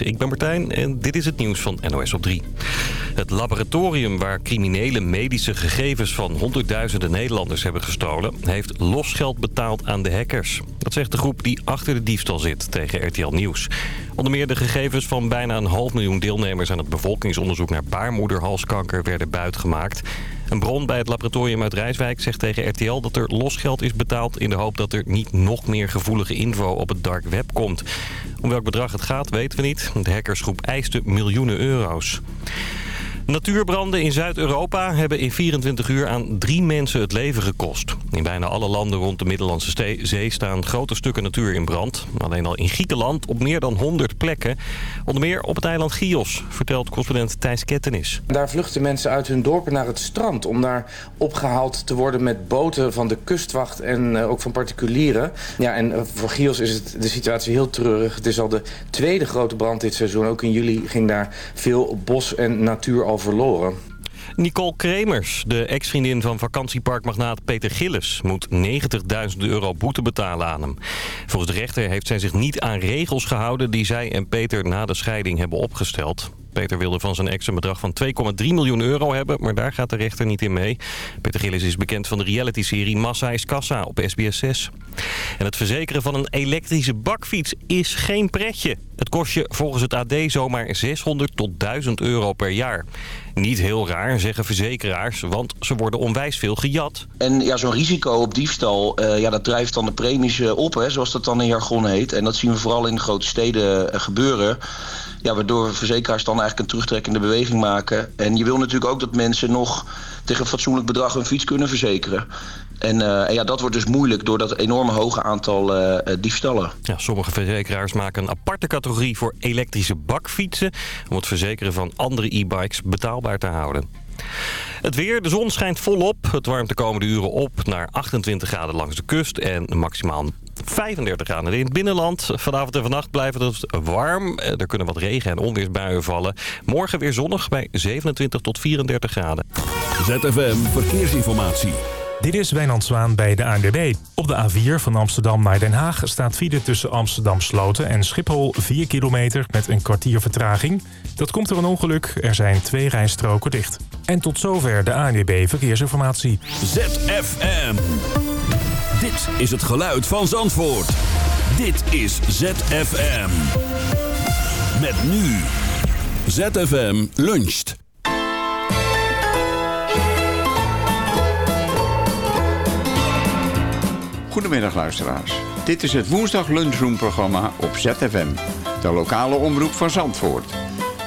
Ik ben Martijn en dit is het nieuws van NOS op 3. Het laboratorium waar criminelen medische gegevens van honderdduizenden Nederlanders hebben gestolen... heeft losgeld betaald aan de hackers. Dat zegt de groep die achter de diefstal zit tegen RTL Nieuws. Onder meer de gegevens van bijna een half miljoen deelnemers aan het bevolkingsonderzoek naar baarmoederhalskanker werden buitgemaakt... Een bron bij het laboratorium uit Rijswijk zegt tegen RTL dat er losgeld is betaald... in de hoop dat er niet nog meer gevoelige info op het dark web komt. Om welk bedrag het gaat weten we niet. De hackersgroep eiste miljoenen euro's. Natuurbranden in Zuid-Europa hebben in 24 uur aan drie mensen het leven gekost. In bijna alle landen rond de Middellandse Zee staan grote stukken natuur in brand. Alleen al in Griekenland op meer dan 100 plekken. Onder meer op het eiland Chios, vertelt correspondent Thijs Kettenis. Daar vluchten mensen uit hun dorpen naar het strand... om daar opgehaald te worden met boten van de kustwacht en uh, ook van particulieren. Ja, en uh, voor Chios is het, de situatie heel treurig. Het is al de tweede grote brand dit seizoen. Ook in juli ging daar veel bos en natuur al verloren. Nicole Kremers, de ex-vriendin van vakantieparkmagnaat Peter Gillis... moet 90.000 euro boete betalen aan hem. Volgens de rechter heeft zij zich niet aan regels gehouden... die zij en Peter na de scheiding hebben opgesteld. Peter wilde van zijn ex een bedrag van 2,3 miljoen euro hebben, maar daar gaat de rechter niet in mee. Peter Gillis is bekend van de reality-serie Massa is Kassa op SBS 6. En het verzekeren van een elektrische bakfiets is geen pretje. Het kost je volgens het AD zomaar 600 tot 1000 euro per jaar. Niet heel raar, zeggen verzekeraars, want ze worden onwijs veel gejat. En ja, zo'n risico op diefstal, uh, ja, dat drijft dan de premies uh, op, hè, zoals dat dan in jargon heet. En dat zien we vooral in de grote steden uh, gebeuren. Ja, waardoor verzekeraars dan eigenlijk een terugtrekkende beweging maken. En je wil natuurlijk ook dat mensen nog tegen een fatsoenlijk bedrag hun fiets kunnen verzekeren. En, en, ja, dat wordt dus moeilijk door dat enorme hoge aantal uh, diefstallen. Ja, sommige verzekeraars maken een aparte categorie voor elektrische bakfietsen... om het verzekeren van andere e-bikes betaalbaar te houden. Het weer, de zon schijnt volop. Het warmt de komende uren op naar 28 graden langs de kust en maximaal 35 graden in het binnenland. Vanavond en vannacht blijft het warm. Er kunnen wat regen- en onweersbuien vallen. Morgen weer zonnig bij 27 tot 34 graden. ZFM Verkeersinformatie. Dit is Wijnand Zwaan bij de ANWB. Op de A4 van Amsterdam naar Den Haag staat file tussen Amsterdam Sloten en Schiphol 4 kilometer met een kwartier vertraging. Dat komt door een ongeluk. Er zijn twee rijstroken dicht. En tot zover de ANWB Verkeersinformatie. ZFM. Dit is het geluid van Zandvoort. Dit is ZFM. Met nu. ZFM luncht. Goedemiddag luisteraars. Dit is het woensdag lunchroom-programma op ZFM. De lokale omroep van Zandvoort.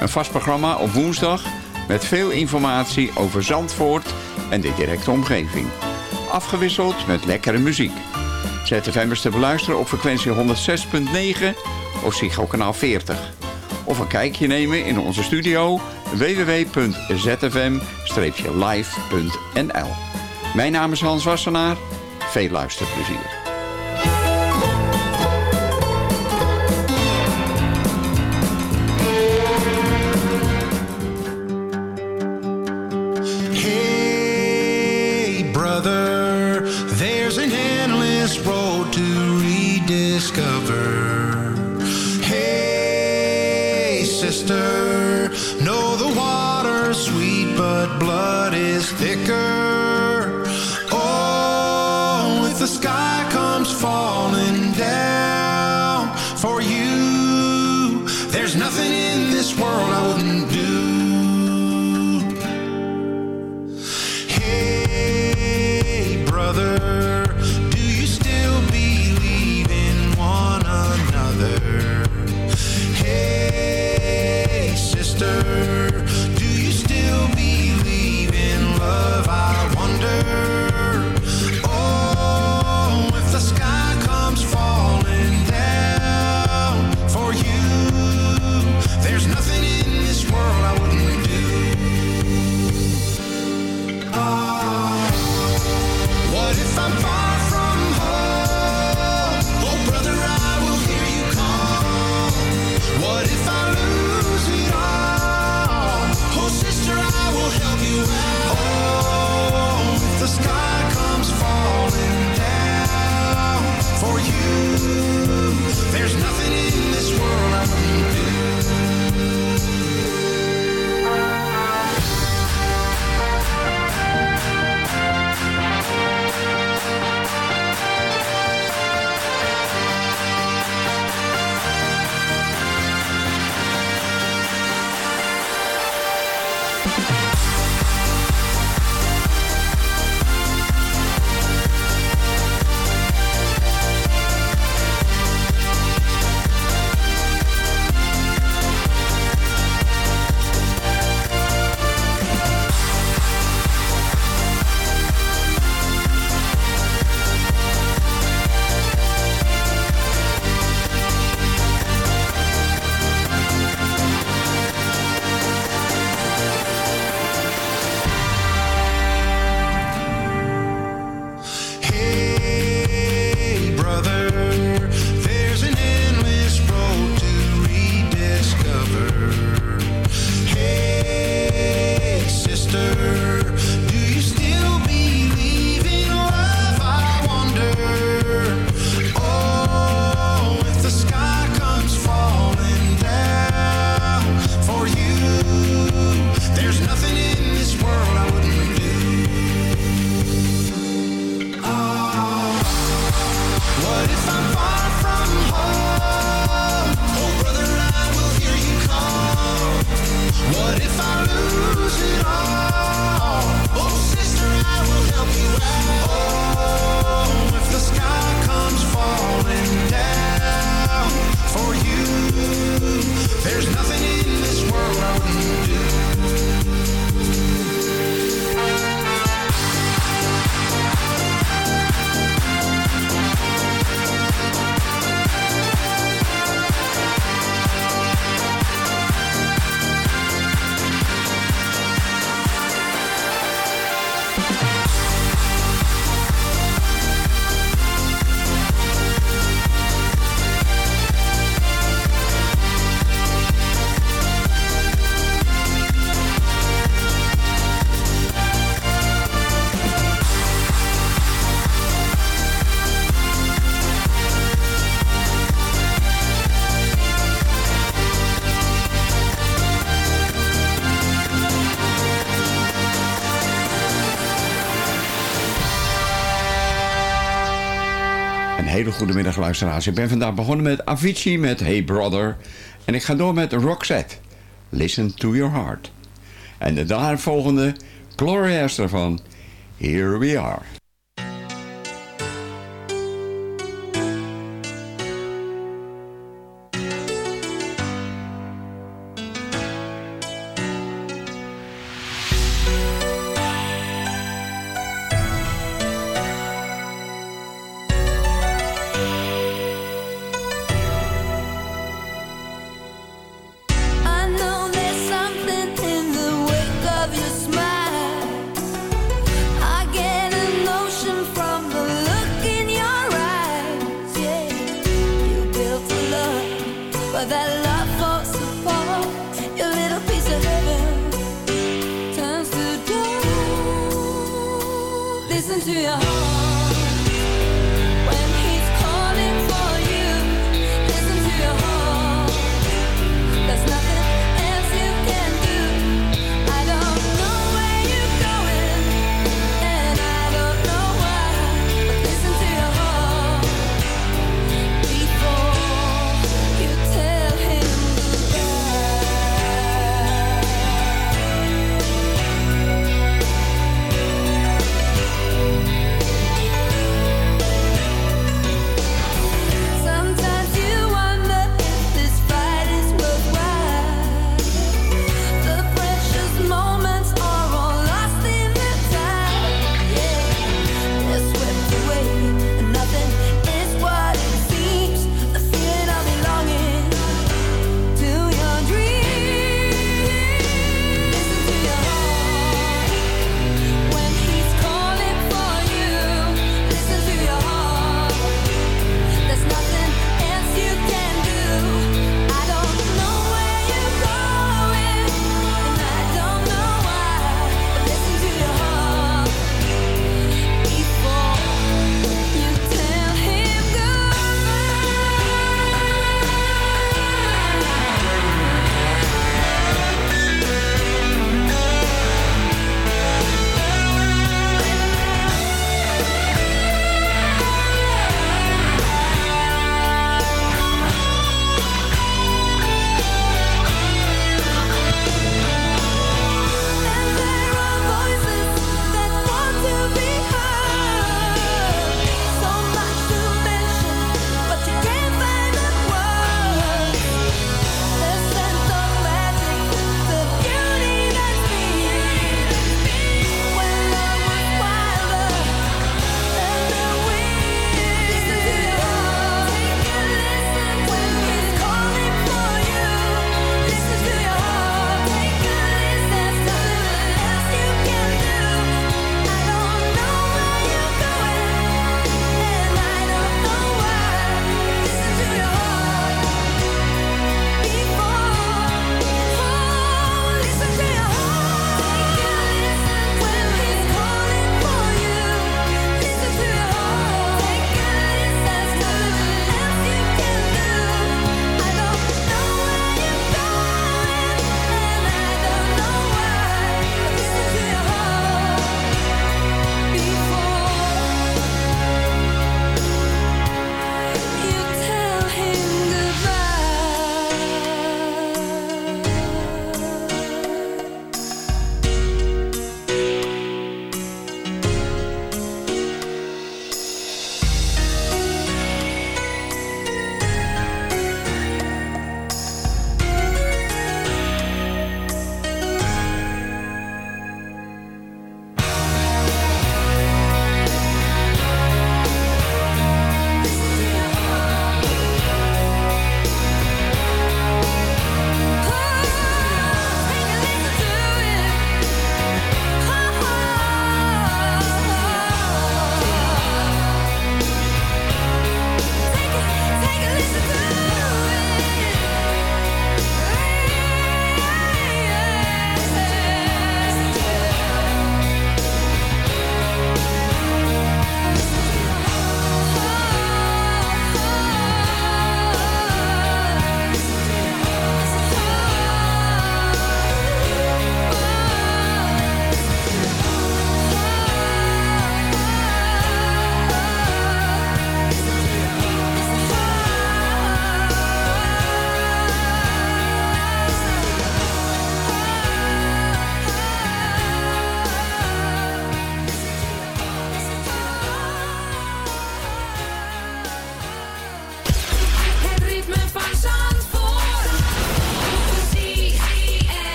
Een vast programma op woensdag met veel informatie over Zandvoort en de directe omgeving. Afgewisseld met lekkere muziek. ZFM is te beluisteren op frequentie 106.9 of Psycho kanaal 40. Of een kijkje nemen in onze studio www.zfm-live.nl Mijn naam is Hans Wassenaar. Veel luisterplezier. Rediscover. Hey, sister, know the water's sweet, but blood is thicker. Oh, if the sky comes falling down for you, hele goede middag luisteraars. Ik ben vandaag begonnen met Avicii met Hey Brother. En ik ga door met Roxette. Listen to your heart. En de daarvolgende Gloria Esther van Here We Are.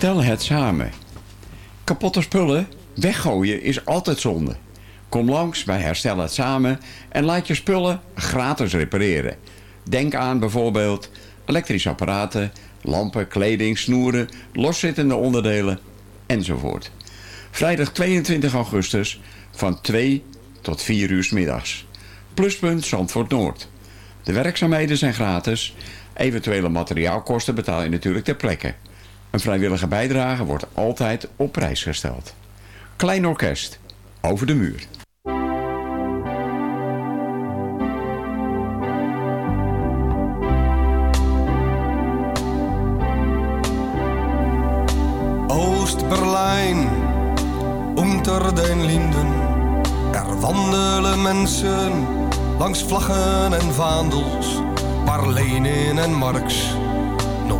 Tel het samen. Kapotte spullen weggooien is altijd zonde. Kom langs bij Herstel het Samen en laat je spullen gratis repareren. Denk aan bijvoorbeeld elektrische apparaten, lampen, kleding, snoeren, loszittende onderdelen enzovoort. Vrijdag 22 augustus van 2 tot 4 uur middags. Pluspunt Zandvoort Noord. De werkzaamheden zijn gratis. Eventuele materiaalkosten betaal je natuurlijk ter plekke. Een vrijwillige bijdrage wordt altijd op prijs gesteld. Klein orkest, over de muur. Oost-Berlijn, onder den Linden. Er wandelen mensen langs vlaggen en vaandels, waar Lenin en Marx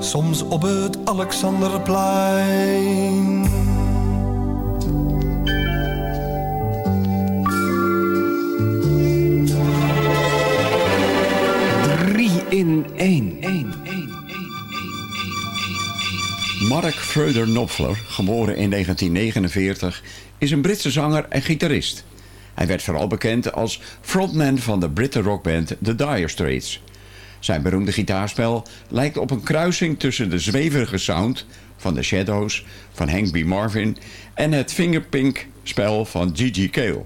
soms op het Alexanderplein. Drie in één. Mark Freuder Knopfler, geboren in 1949, is een Britse zanger en gitarist. Hij werd vooral bekend als frontman van de Britse rockband The Dire Straits. Zijn beroemde gitaarspel lijkt op een kruising tussen de zweverige sound van The Shadows van Hank B. Marvin en het fingerpink spel van Gigi Cale.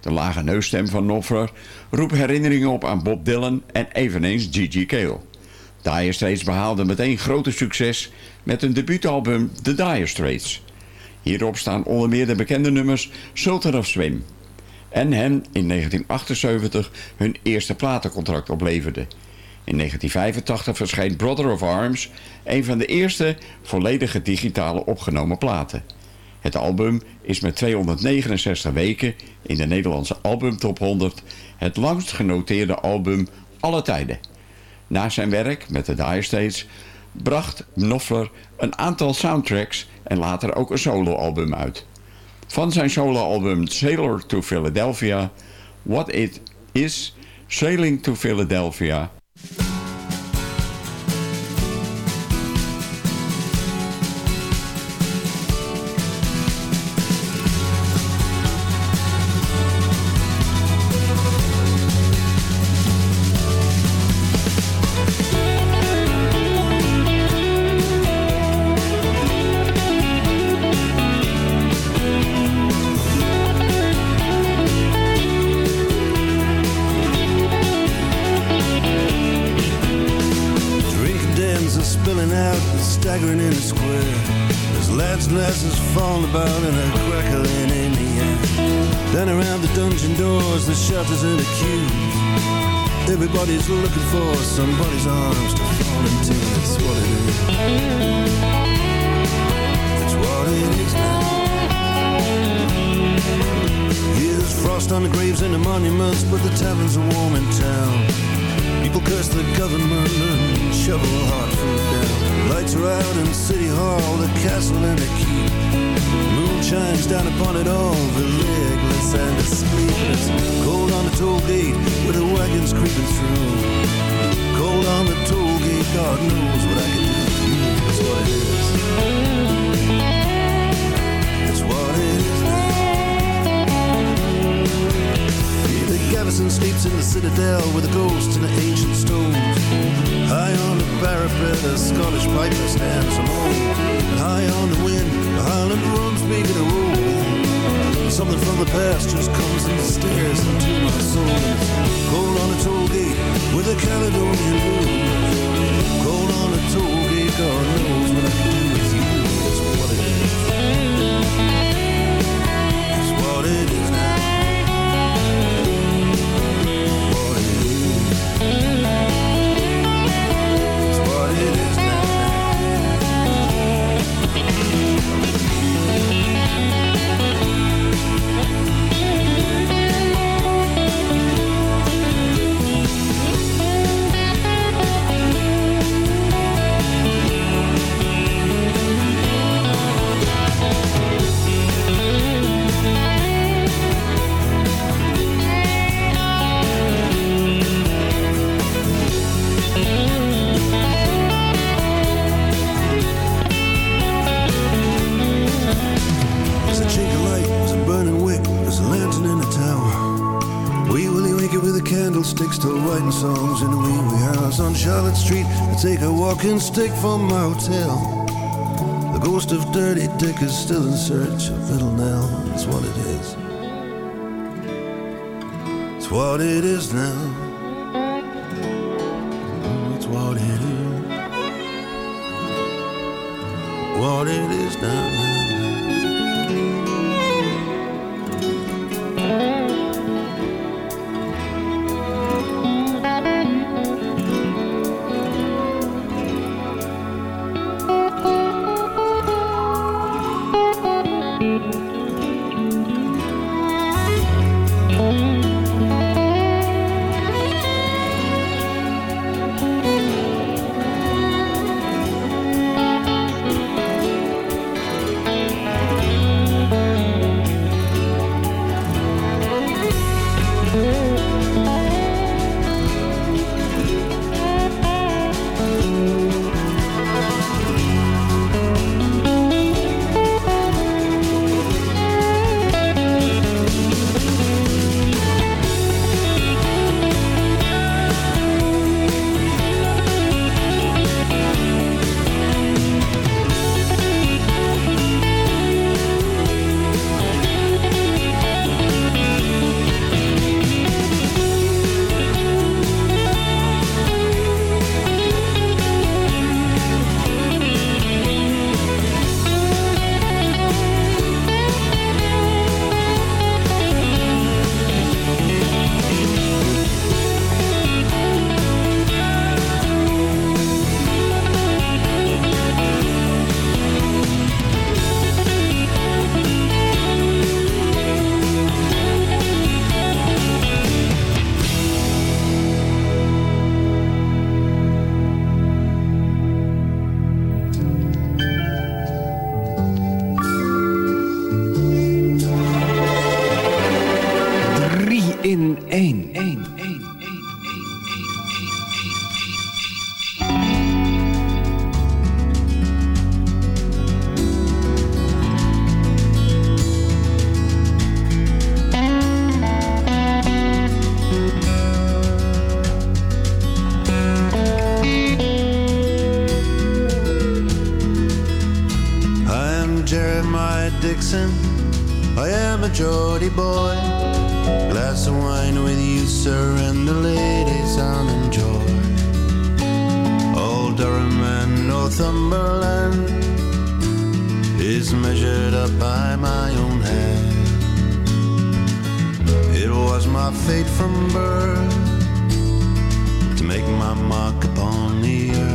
De lage neusstem van Knopfler roept herinneringen op aan Bob Dylan en eveneens Gigi Cale. Dire Straits behaalde meteen grote succes met een debuutalbum The Dire Straits. Hierop staan onder meer de bekende nummers Sultan of Swing. En hen in 1978 hun eerste platencontract opleverde. In 1985 verscheen Brother of Arms, een van de eerste volledige digitale opgenomen platen. Het album is met 269 weken in de Nederlandse albumtop 100 het langst genoteerde album alle tijden. Na zijn werk met de Dire Straits bracht Knopfler een aantal soundtracks en later ook een soloalbum uit. Van zijn soloalbum Sailor to Philadelphia, What It Is, Sailing to Philadelphia... upon it all, the legless and the sleepless. Cold on the toll gate with the wagons creeping through. Cold on the toll gate, God knows what I can do. That's what it is. That's what it is. David Gavison sleeps in the citadel with the ghosts and the ancient stones. High on the parapet, a Scottish piper stands alone. High on the wind, the Highland drums begin to roll. Something from the past just comes and stares into my soul. Cold on a toll gate with a Caledonian blues. Cold on a toll gate, God knows what I do with you. That's what it is. Writing songs in a wee wee house on Charlotte Street. I take a walking stick from my hotel. The ghost of Dirty Dick is still in search of Little Nell. That's what it is. It's what it is now. It's what it is. What it is now. Dixon. I am a Geordie boy. Glass of wine with you, sir, and the ladies I'll enjoy. Old Durham and Northumberland is measured up by my own hand. It was my fate from birth to make my mark upon the earth.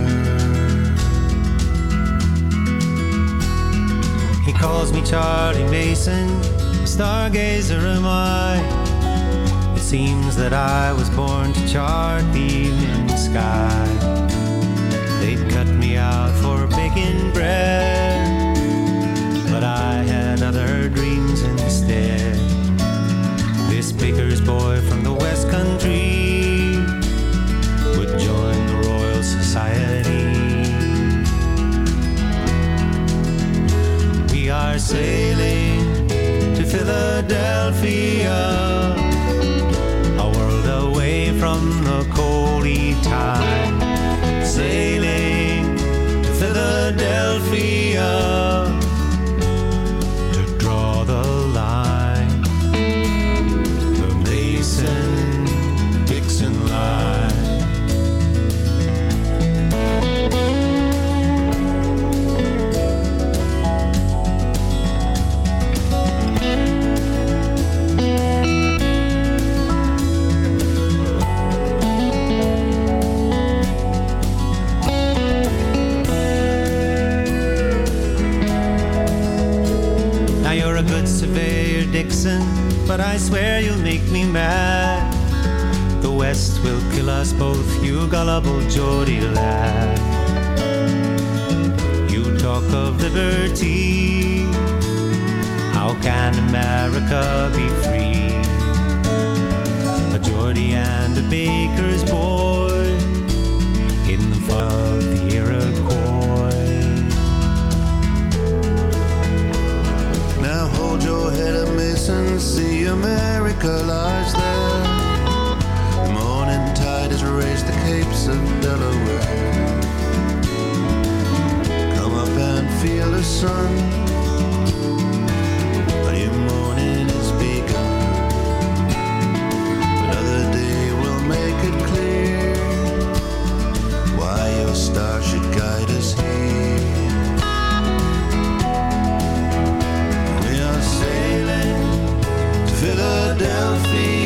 Calls me Charlie Mason, stargazer am I. It seems that I was born to chart the evening sky. They'd cut me out for baking bread, but I had other dreams instead. This baker's boy from are sailing to Philadelphia, a world away from the coldy tide. Sailing to Philadelphia a good surveyor, Dixon, but I swear you'll make me mad. The West will kill us both, you gullible Geordie lad. You talk of liberty. How can America be free? A Geordie and a baker's boy See America lies there. The morning tide has raised the capes of Delaware. Come up and feel the sun. Philadelphia,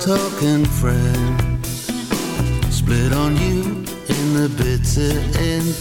talking friend split on you in the bitter end,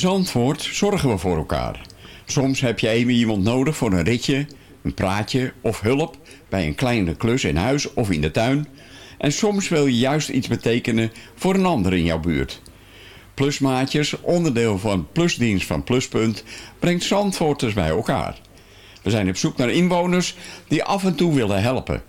Zandvoort zorgen we voor elkaar. Soms heb je even iemand nodig voor een ritje, een praatje of hulp bij een kleine klus in huis of in de tuin. En soms wil je juist iets betekenen voor een ander in jouw buurt. Plusmaatjes, onderdeel van Plusdienst van Pluspunt, brengt Zandvoorters bij elkaar. We zijn op zoek naar inwoners die af en toe willen helpen.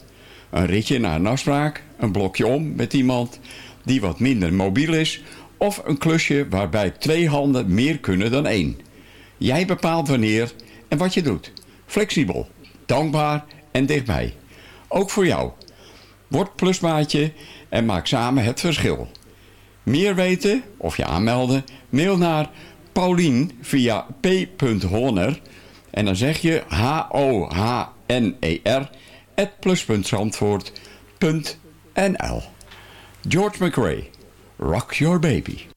Een ritje naar een afspraak, een blokje om met iemand die wat minder mobiel is of een klusje waarbij twee handen meer kunnen dan één. Jij bepaalt wanneer en wat je doet. Flexibel, dankbaar en dichtbij. Ook voor jou. Word plusmaatje en maak samen het verschil. Meer weten of je aanmelden? Mail naar Paulien via p.honer en dan zeg je H-O-H-N-E-R at George McRae, Rock Your Baby.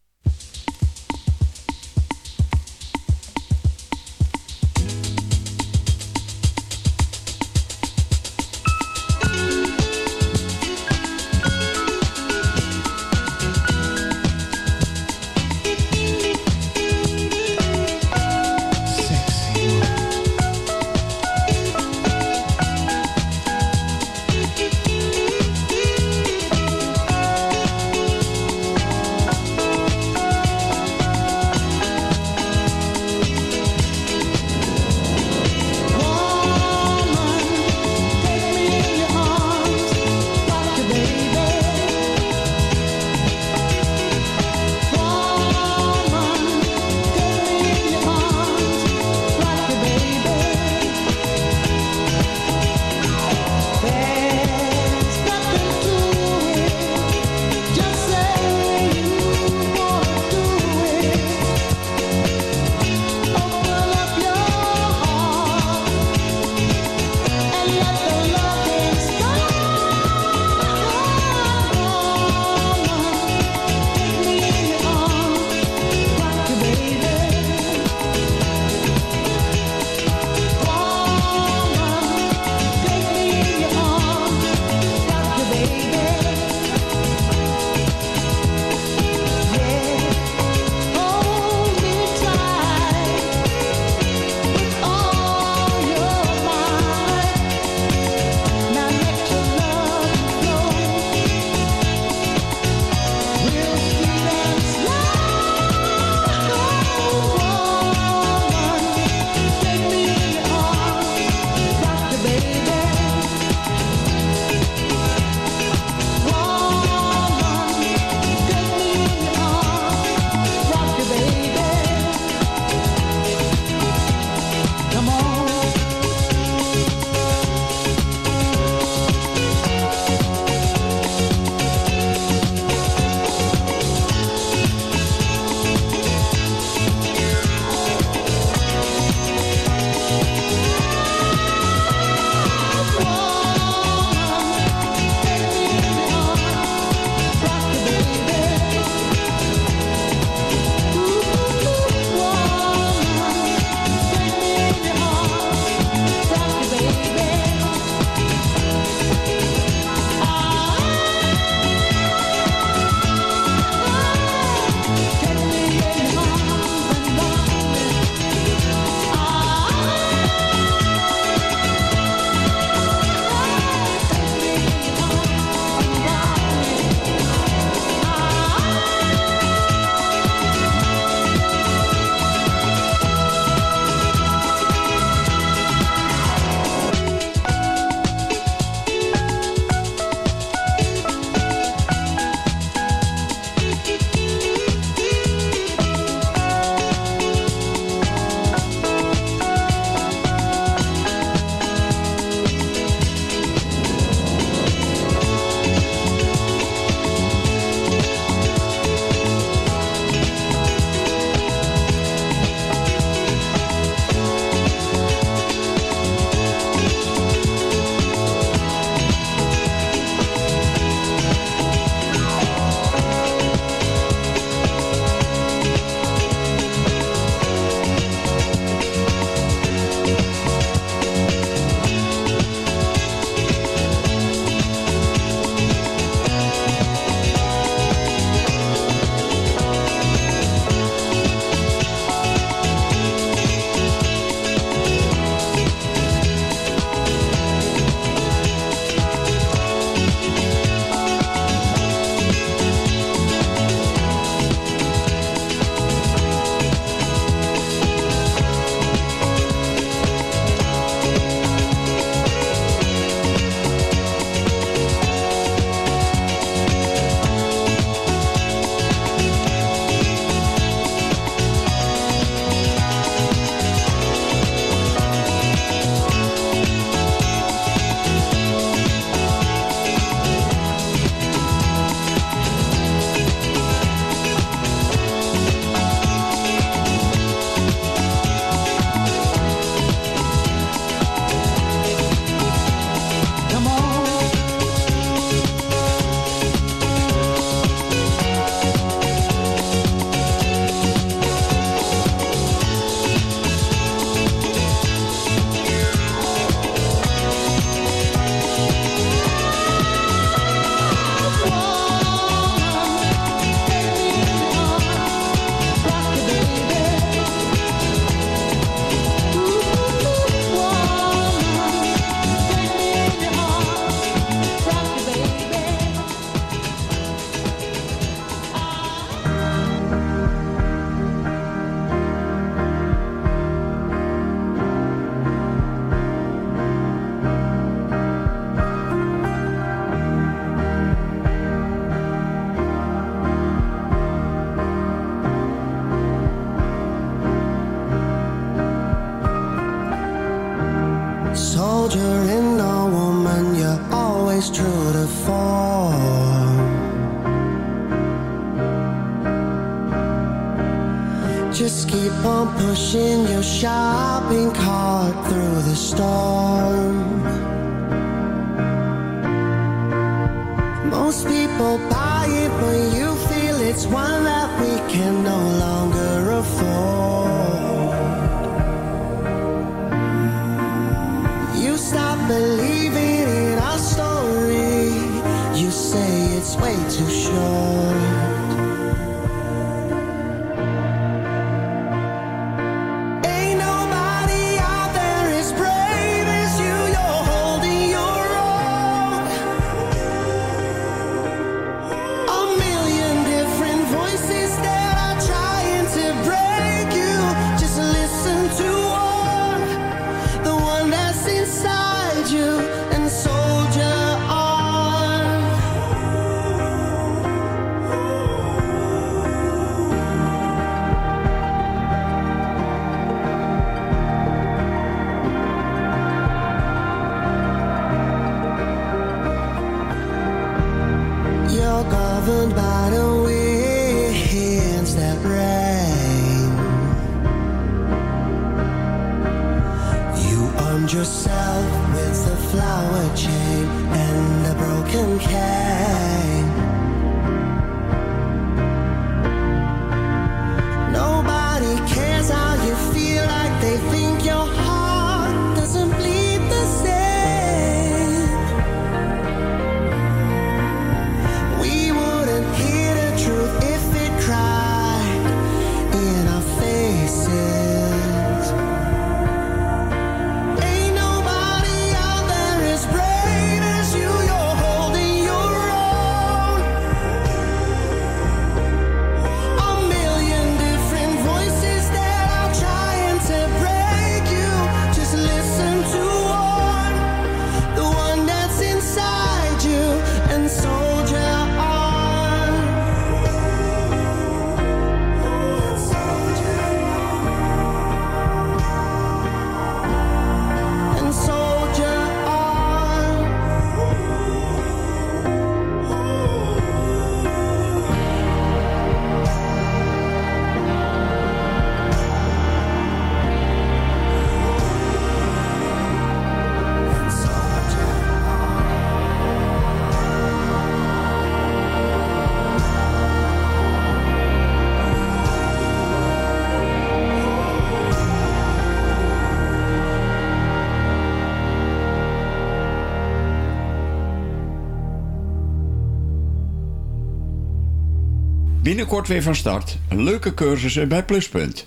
Binnenkort weer van start. Leuke cursussen bij Pluspunt.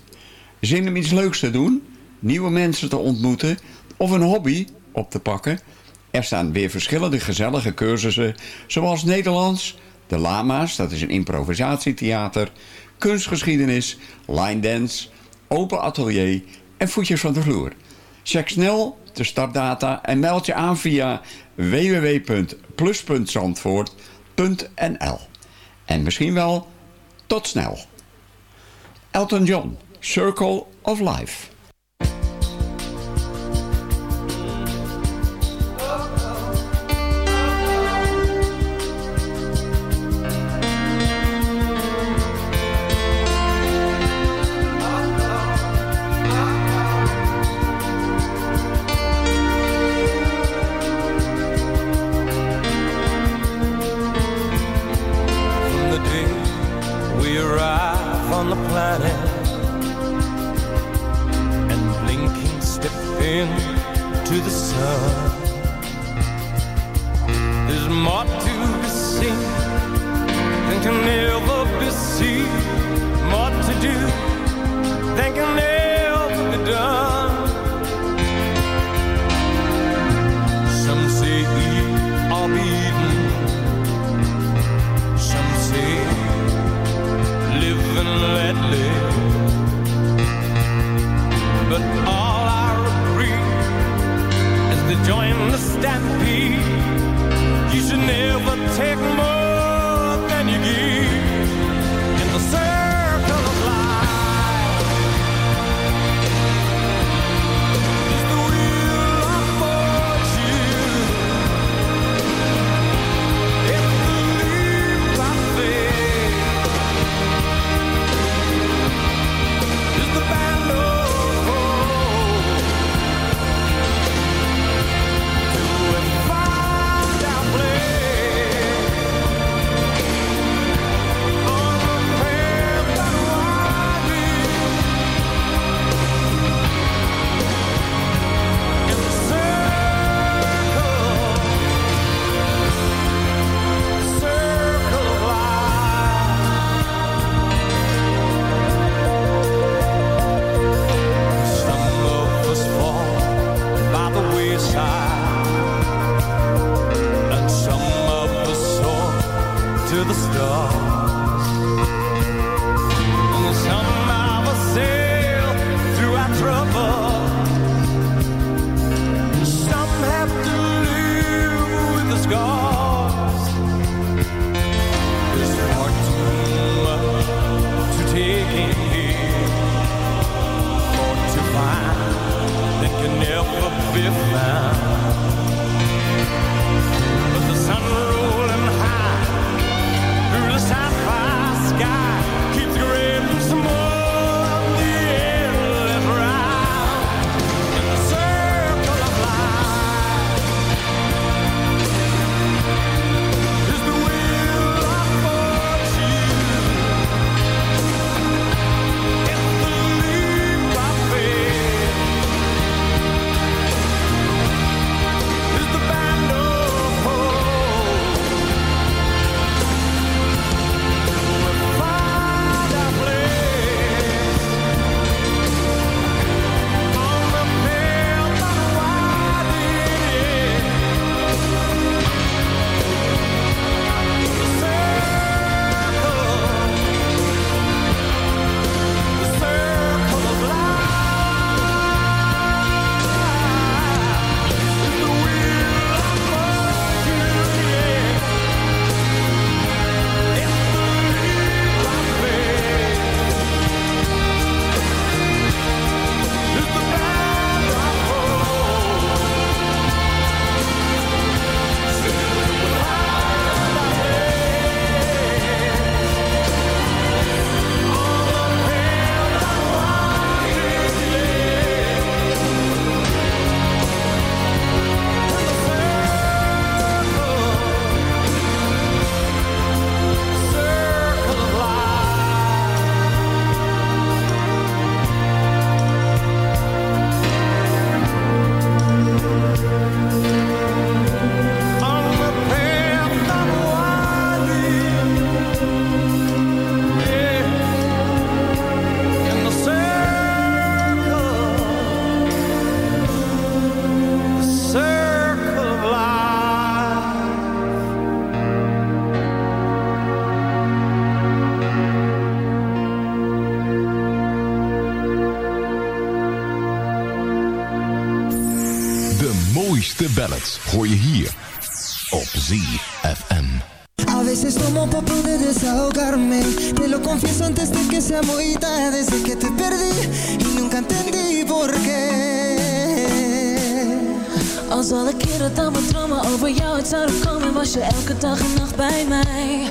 Zin om iets leuks te doen? Nieuwe mensen te ontmoeten? Of een hobby op te pakken? Er staan weer verschillende gezellige cursussen. Zoals Nederlands, de Lama's, dat is een improvisatietheater. Kunstgeschiedenis, line dance, open atelier en voetjes van de vloer. Check snel de startdata en meld je aan via www.plus.zandvoort.nl. En misschien wel tot snel. Elton John, Circle of Life. Ballads hoor je hier op ZFM. A veces tomo pa poder desahogarme. Te lo confieso antes de que sea muy tarde. Desde que te perdí y nunca entendí por qué. Als alle keren dat mijn dromen over jou uit zouden komen Was je elke dag en nacht bij mij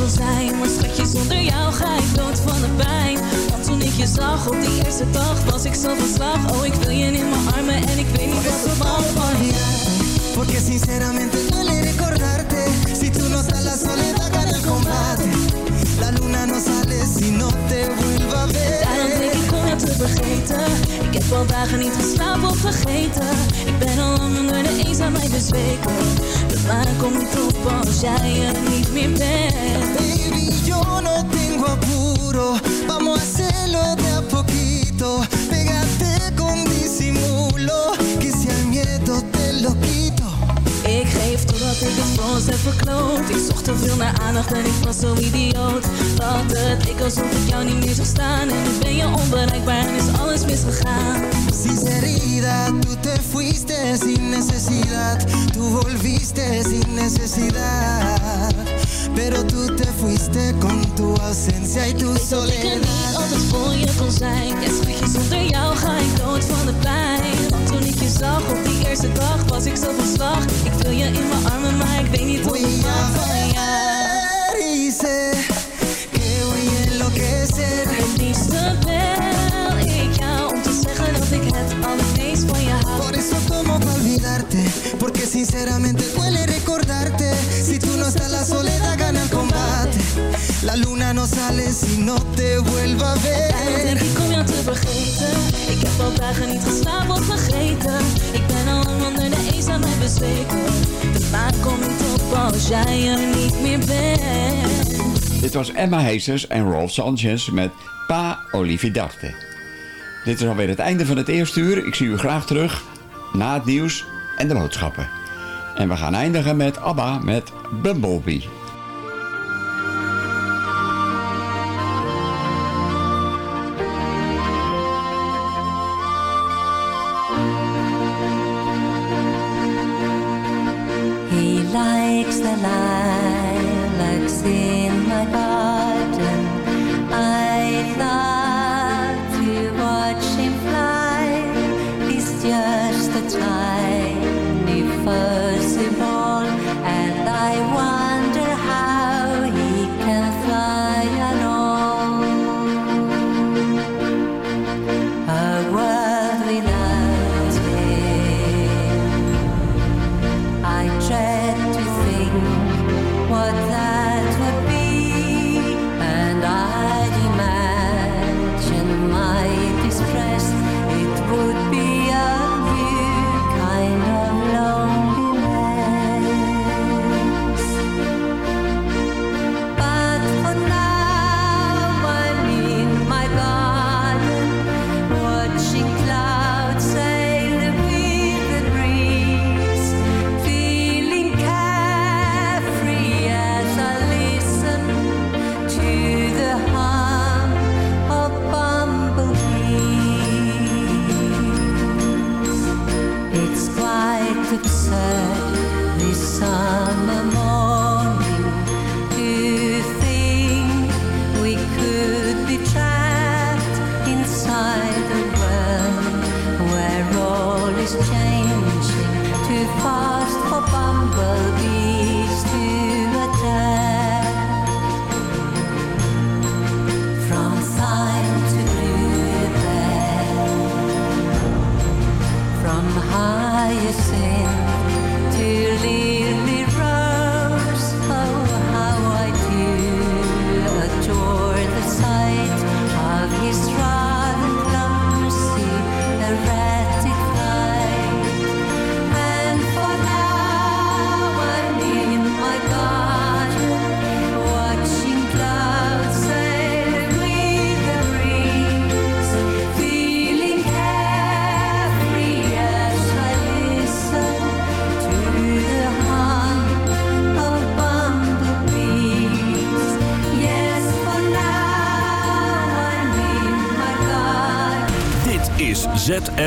kon zijn Maar schatje, zonder jou ga ik dood van de pijn. Want toen ik je zag op die eerste dag Was ik zo van slag. Oh, ik wil je in mijn armen En ik weet niet wat er van van je. Porque sinceramente duele recordarte. Si tú no estás la soledad gana el combate. La luna no sale si no te vuelva a Daarom denk ver ik om jou te vergeten. Ik heb al dagen niet geslapen of vergeten. Ik ben al lang onder de eenzaamheid bezweken De maan komt op als jij er niet meer bent? Baby, yo no tengo apuro. Vamos a hacerlo de a poquito. Pégate con disimulo Que si al miedo te lo geef totdat ik het voor ons heb verkloot. Ik zocht te veel naar aandacht en ik was zo idioot. Dat het leek alsof ik jou niet meer zag staan. En nu ben je onbereikbaar en is alles misgegaan. Sinceridad, tú te fuiste sin necesidad. Tú volviste sin necesidad. Pero tú te fuiste con tu ausencia y tu Ik weet dat ik er soledad. niet altijd voor je kon zijn. Ja schatje, zonder jou si no te vuelva a Daarom denk ver. ik om jou te vergeten. Ik heb al dagen niet geslapen of vergeten. Ik ben al lang onder de eenzaamheid bezweken. De maan komt niet op als jij er niet meer bent. Dit was Emma Heesters en Rolf Sanchez met Pa Olividarte. Dit is alweer het einde van het eerste uur. Ik zie u graag terug na het nieuws en de boodschappen. En we gaan eindigen met ABBA met Bumblebee.